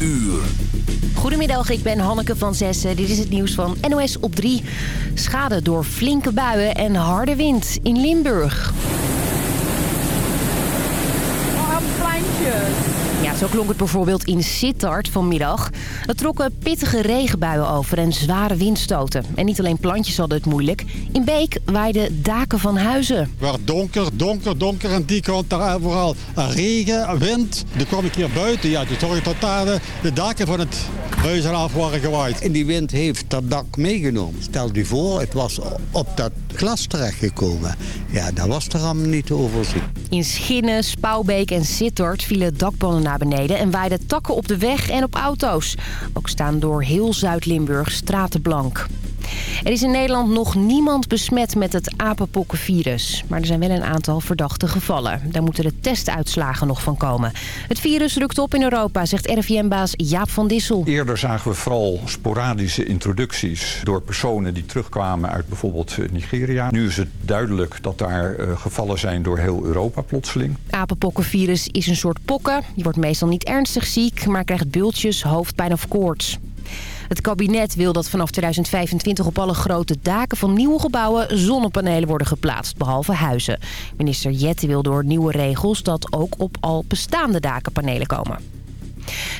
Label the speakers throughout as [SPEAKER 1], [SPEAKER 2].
[SPEAKER 1] uur.
[SPEAKER 2] Goedemiddag, ik ben Hanneke van Zessen. Dit is het nieuws van NOS op 3. Schade door flinke buien en harde wind in Limburg. Ja, zo klonk het bijvoorbeeld in Sittard vanmiddag. Er trokken pittige regenbuien over en zware windstoten. En niet alleen plantjes hadden het moeilijk. In Beek waaiden daken van huizen. Het
[SPEAKER 3] werd donker, donker, donker. En die kant daar vooral regen, wind. Toen kwam ik hier buiten. Ja, toen zag ik tot daar de, de daken van het huis af waren gewaaid.
[SPEAKER 4] En die wind heeft dat dak meegenomen. Stel je voor, het was op dat glas terechtgekomen. Ja, dat was er allemaal niet te overzien.
[SPEAKER 2] In Schinnen, Spouwbeek en Sittard vielen dakpannen naar beneden... en waaiden takken op de weg en op auto's. Ook staan door heel Zuid-Limburg straten blank. Er is in Nederland nog niemand besmet met het apenpokkenvirus. Maar er zijn wel een aantal verdachte gevallen. Daar moeten de testuitslagen nog van komen. Het virus rukt op in Europa, zegt RIVM-baas Jaap van Dissel.
[SPEAKER 5] Eerder zagen we vooral sporadische introducties... door personen die terugkwamen uit bijvoorbeeld eh, Nigeria. Nu is het duidelijk dat daar uh, gevallen zijn door heel Europa plotseling.
[SPEAKER 2] Apenpokkenvirus is een soort pokken. Je wordt meestal niet ernstig ziek, maar krijgt bultjes, hoofdpijn of koorts. Het kabinet wil dat vanaf 2025 op alle grote daken van nieuwe gebouwen zonnepanelen worden geplaatst, behalve huizen. Minister Jette wil door nieuwe regels dat ook op al bestaande daken panelen komen.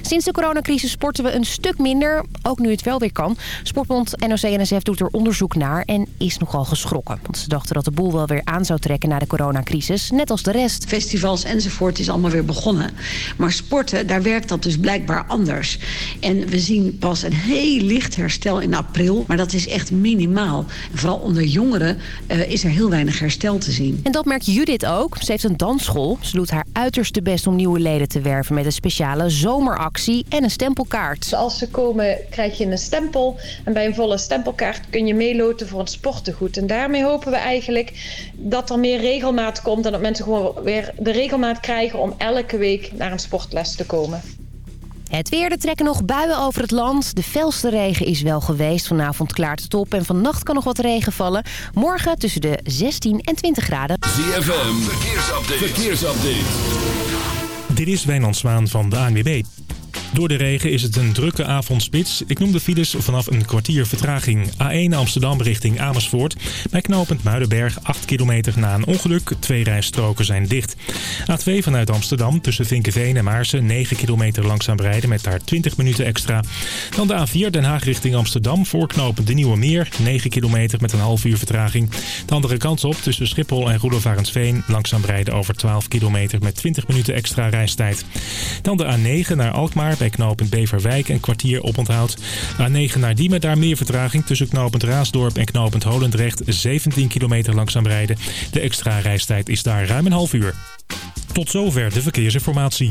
[SPEAKER 2] Sinds de coronacrisis sporten we een stuk minder, ook nu het wel weer kan. Sportbond NOC-NSF doet er onderzoek naar en is nogal geschrokken. Want ze dachten dat de boel wel weer aan zou trekken na de coronacrisis, net als de rest.
[SPEAKER 6] Festivals enzovoort is allemaal weer begonnen. Maar sporten, daar werkt dat dus blijkbaar anders. En we zien pas een heel licht herstel in april, maar dat is echt minimaal. En vooral onder jongeren uh, is er heel weinig herstel te zien.
[SPEAKER 2] En dat merkt Judith ook. Ze heeft een dansschool. Ze doet haar uiterste best om nieuwe leden te werven met een speciale zomeractie en een stempelkaart.
[SPEAKER 7] Als ze komen krijg je een stempel en bij een volle stempelkaart kun je meeloten voor het sportegoed. En daarmee hopen we eigenlijk dat er meer regelmaat komt en dat mensen gewoon weer de regelmaat krijgen om elke week naar een sportles te komen.
[SPEAKER 2] Het weer, er trekken nog buien over het land. De felste regen is wel geweest. Vanavond klaart het op en vannacht kan nog wat regen vallen. Morgen tussen de 16 en 20 graden.
[SPEAKER 1] ZFM, verkeersupdate. verkeersupdate.
[SPEAKER 8] Dit is Wijnand Zwaan van de ANWB. Door de regen is het een drukke avondspits. Ik noem de files vanaf een kwartier vertraging. A1 Amsterdam richting Amersfoort. Bij knooppunt Muidenberg 8 kilometer na een ongeluk. Twee rijstroken zijn dicht. A2 vanuit Amsterdam tussen Vinkenveen en Maarsen 9 kilometer langzaam rijden met daar 20 minuten extra. Dan de A4 Den Haag richting Amsterdam voor knooppunt De Nieuwe Meer. 9 kilometer met een half uur vertraging. De andere kant op tussen Schiphol en Roelofarensveen langzaam rijden over 12 kilometer met 20 minuten extra reistijd. Dan de A9 naar Alkmaar bij knooppunt Beverwijk een kwartier oponthoud. A9 naar Diemen, daar meer vertraging tussen knooppunt Raasdorp en knooppunt Holendrecht. 17 kilometer langzaam rijden. De extra reistijd is daar ruim een half uur. Tot zover de verkeersinformatie.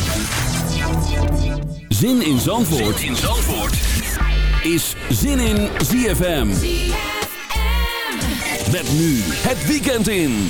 [SPEAKER 1] Zin in Zandvoort, zin in Zandvoort. is Zin in ZFM. Met nu het weekend in.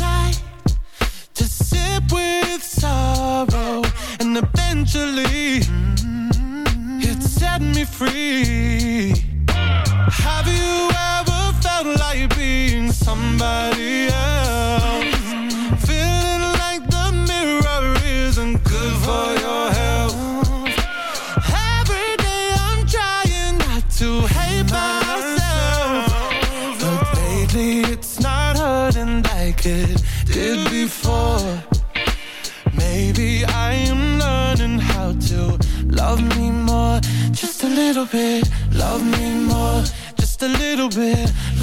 [SPEAKER 9] to sip
[SPEAKER 10] with sorrow and eventually mm-hmm. it set me free. Have you ever felt like being somebody else?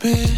[SPEAKER 1] despair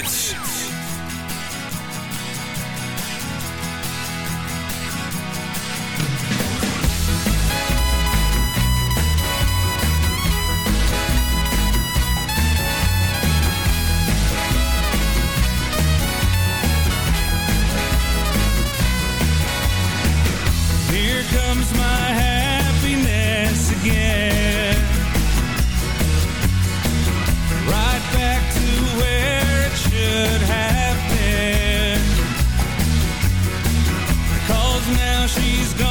[SPEAKER 9] she's
[SPEAKER 11] gone.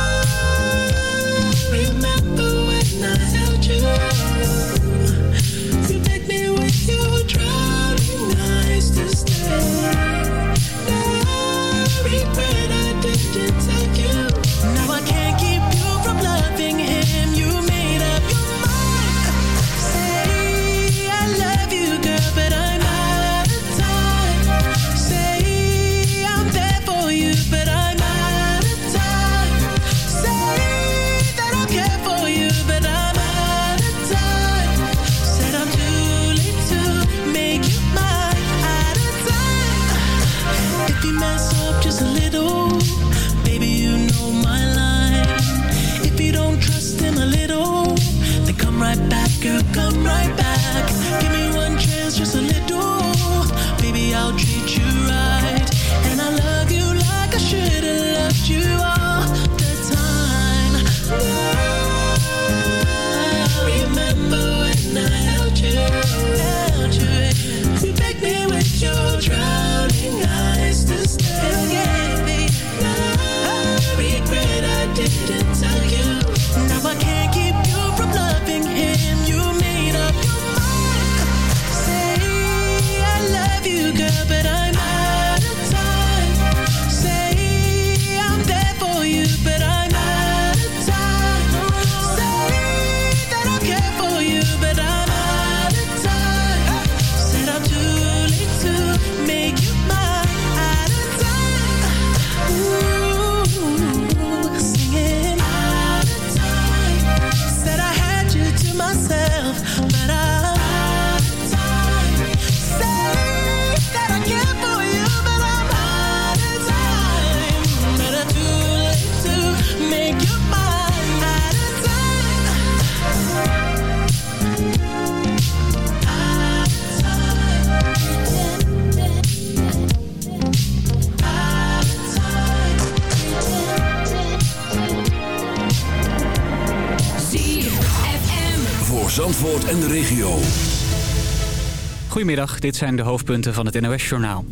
[SPEAKER 12] Goedemiddag, dit zijn de hoofdpunten van het NOS-journaal.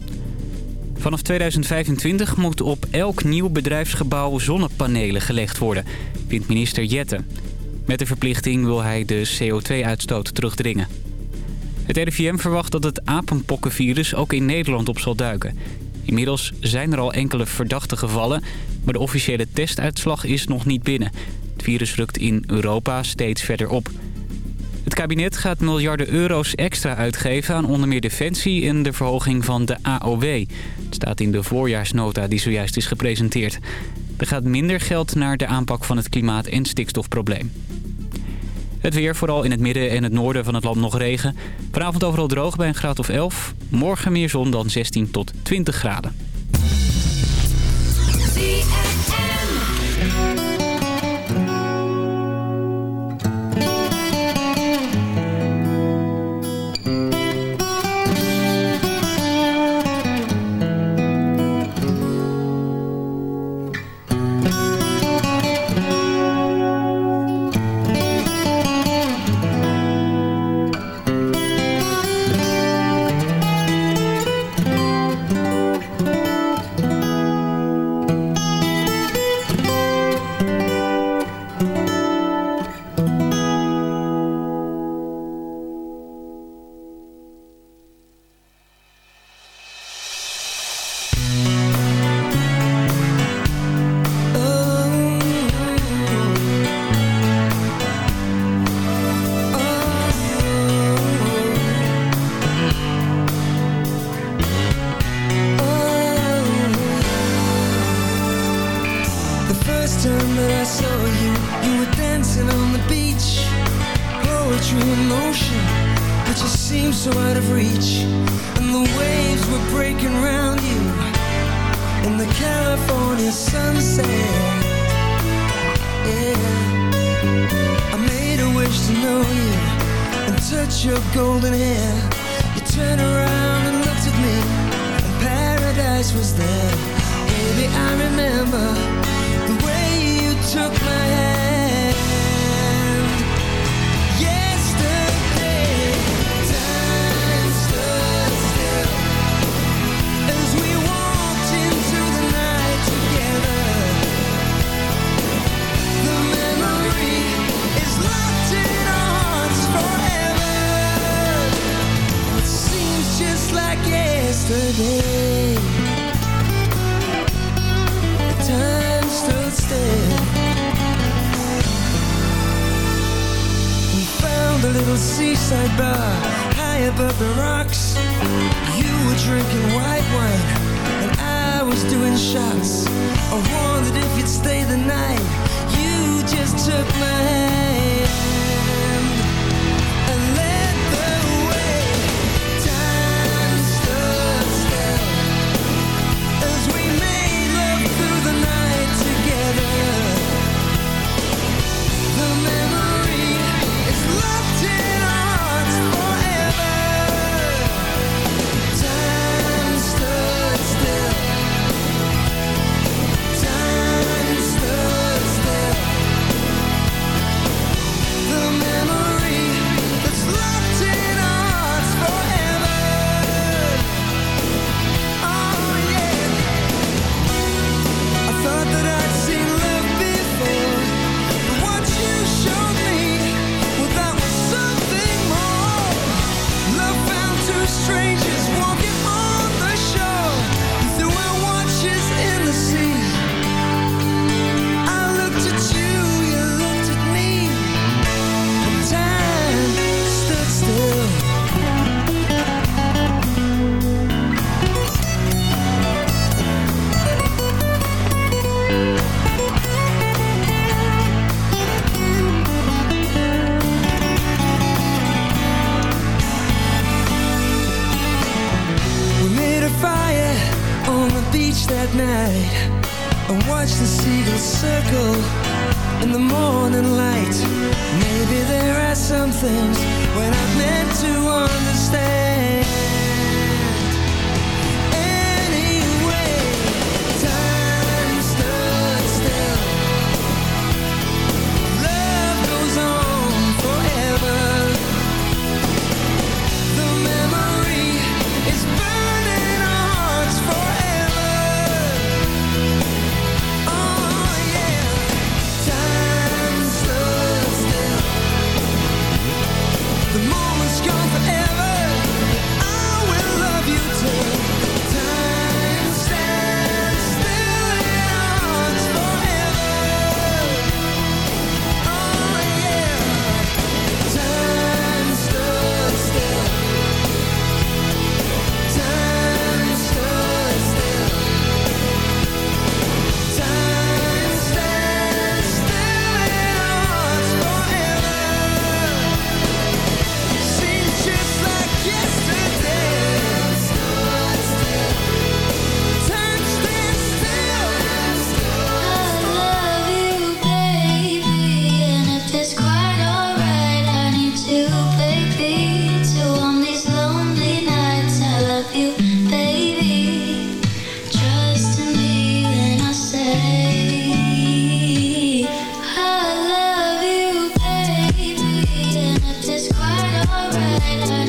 [SPEAKER 12] Vanaf 2025 moet op elk nieuw bedrijfsgebouw zonnepanelen gelegd worden, vindt minister Jette. Met de verplichting wil hij de CO2-uitstoot terugdringen. Het RIVM verwacht dat het apenpokkenvirus ook in Nederland op zal duiken. Inmiddels zijn er al enkele verdachte gevallen, maar de officiële testuitslag is nog niet binnen. Het virus rukt in Europa steeds verder op. Het kabinet gaat miljarden euro's extra uitgeven aan onder meer defensie en de verhoging van de AOW. Het staat in de voorjaarsnota die zojuist is gepresenteerd. Er gaat minder geld naar de aanpak van het klimaat- en stikstofprobleem. Het weer, vooral in het midden en het noorden van het land nog regen. Vanavond overal droog bij een graad of 11. Morgen meer zon dan 16 tot 20 graden.
[SPEAKER 13] Imagine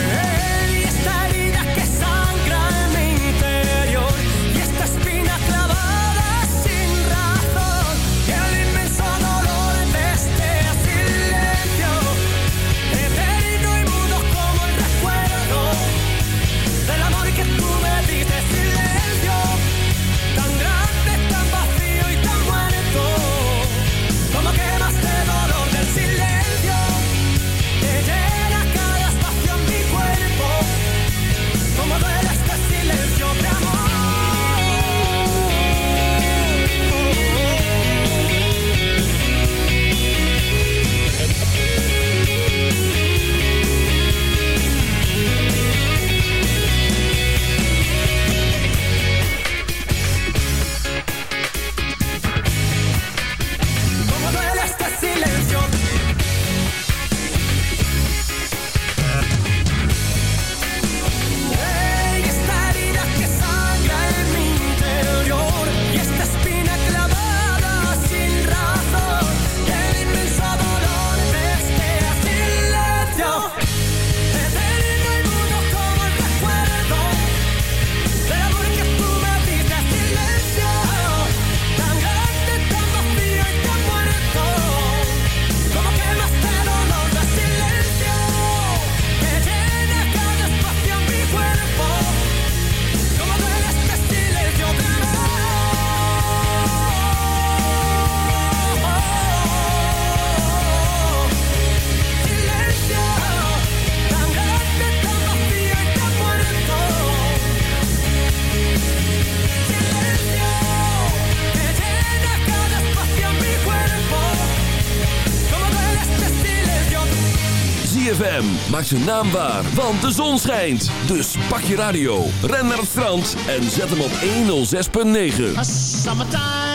[SPEAKER 1] Maak zijn naam waar, want de zon schijnt. Dus pak je radio, ren naar het strand en zet hem op 106.9.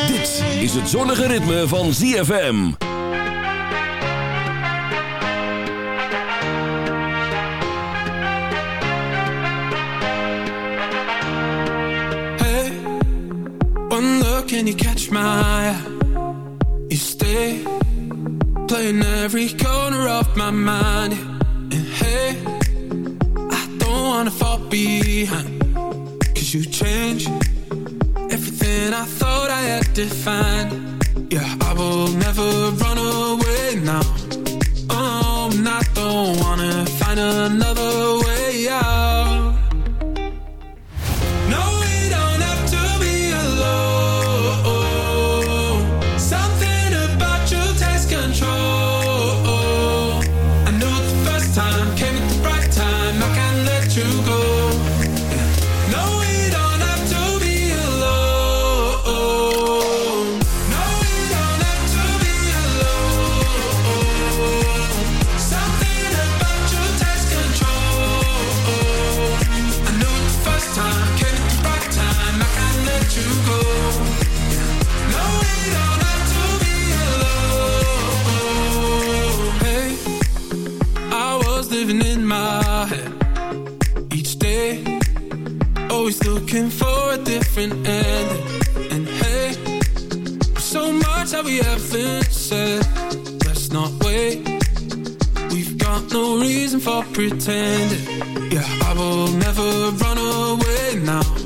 [SPEAKER 1] Dit is het zonnige ritme van ZFM.
[SPEAKER 9] Hey, one can you catch my eye. You stay, playing every corner of my mind. Yeah, I will never run away. hey, oh, always looking for a different ending. And hey, so much that we haven't said. Let's not wait. We've got no reason for pretending. Yeah, I will never run away now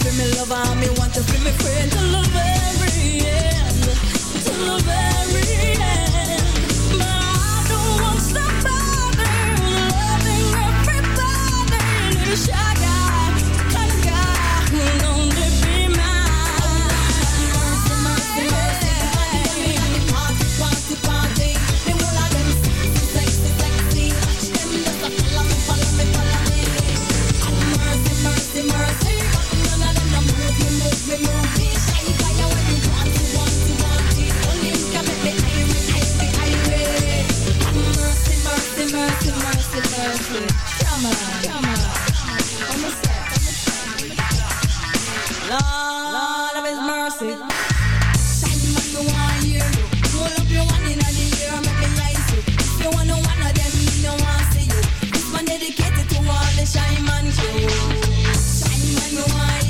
[SPEAKER 14] feel me lover, me want to feel me friend to love it. the
[SPEAKER 15] shine man money,
[SPEAKER 14] Shine man, go wine.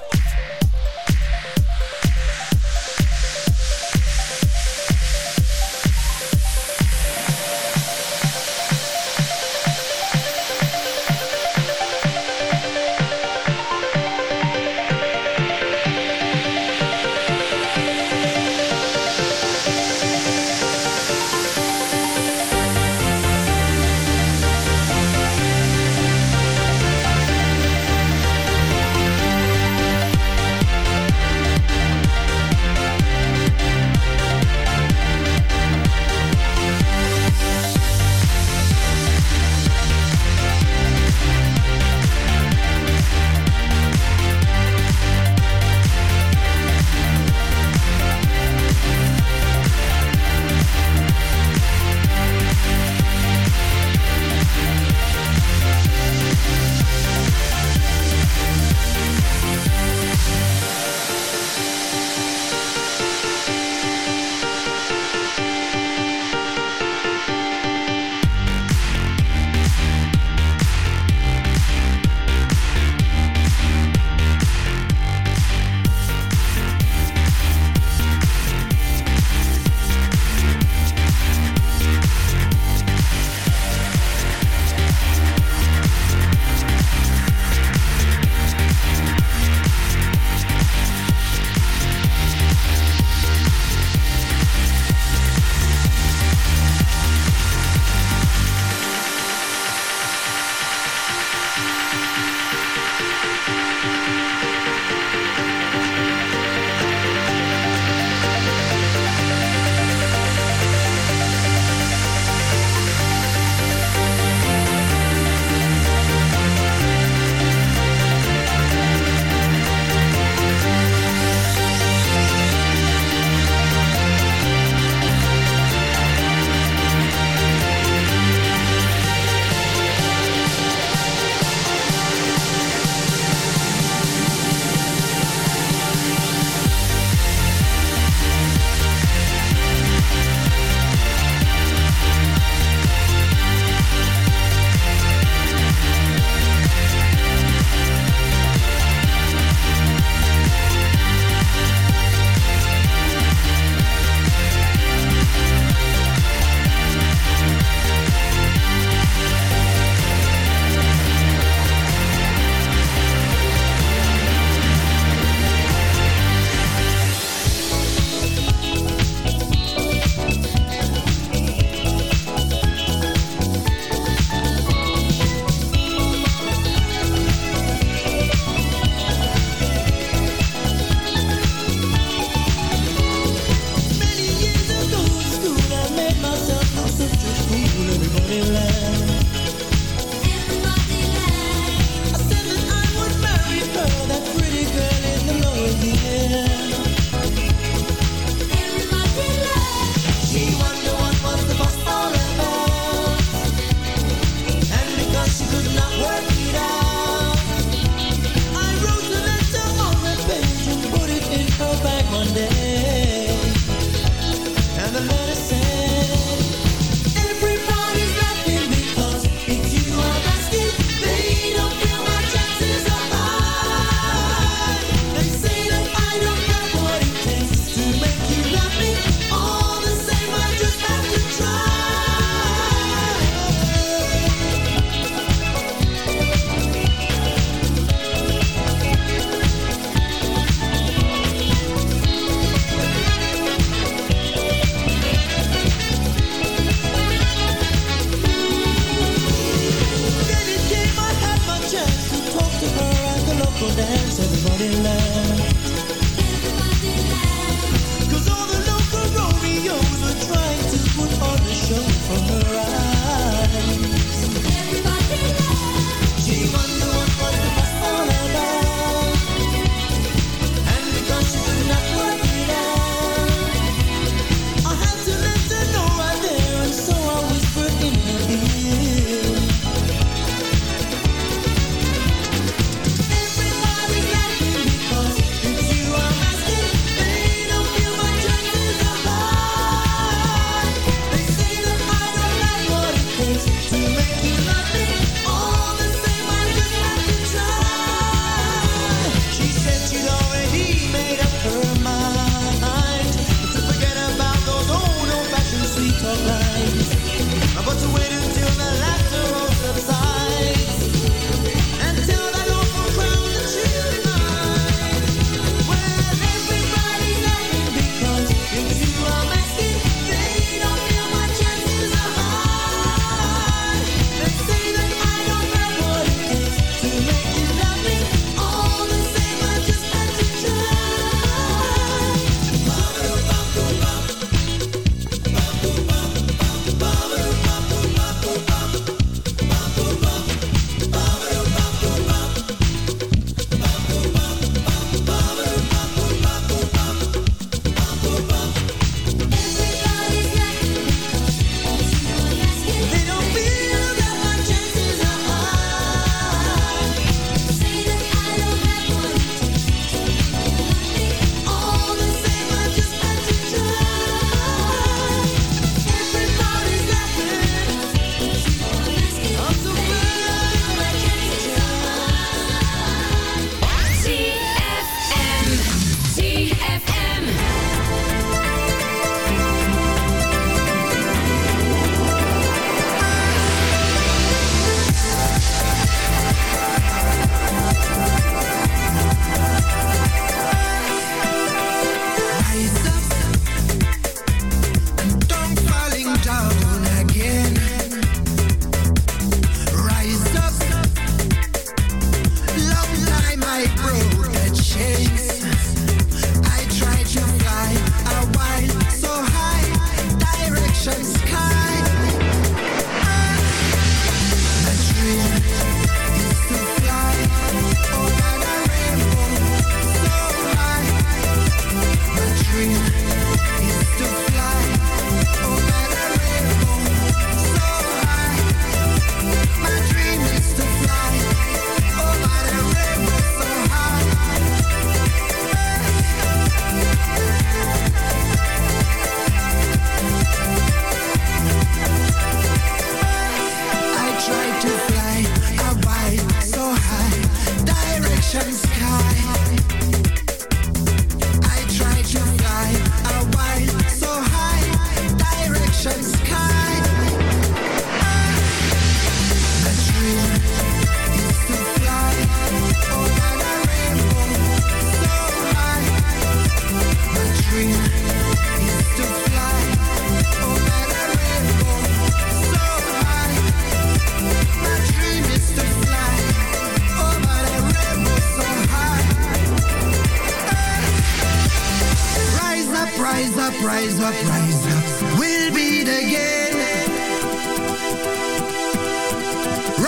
[SPEAKER 10] will be the
[SPEAKER 16] game.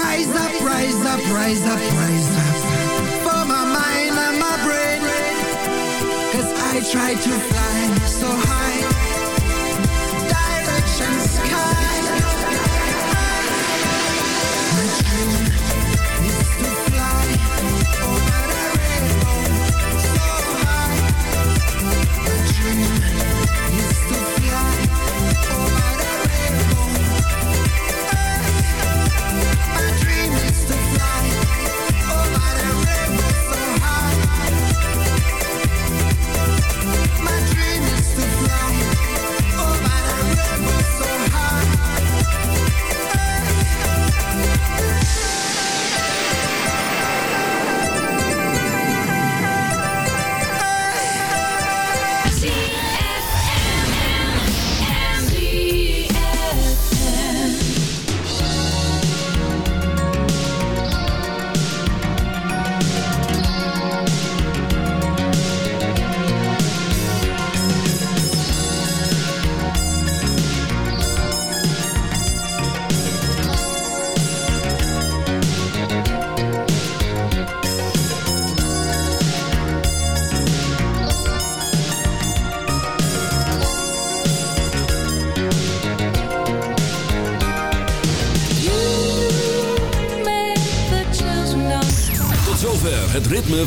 [SPEAKER 10] Rise up, rise up, rise up, rise up. For my mind and my I try to fly so high.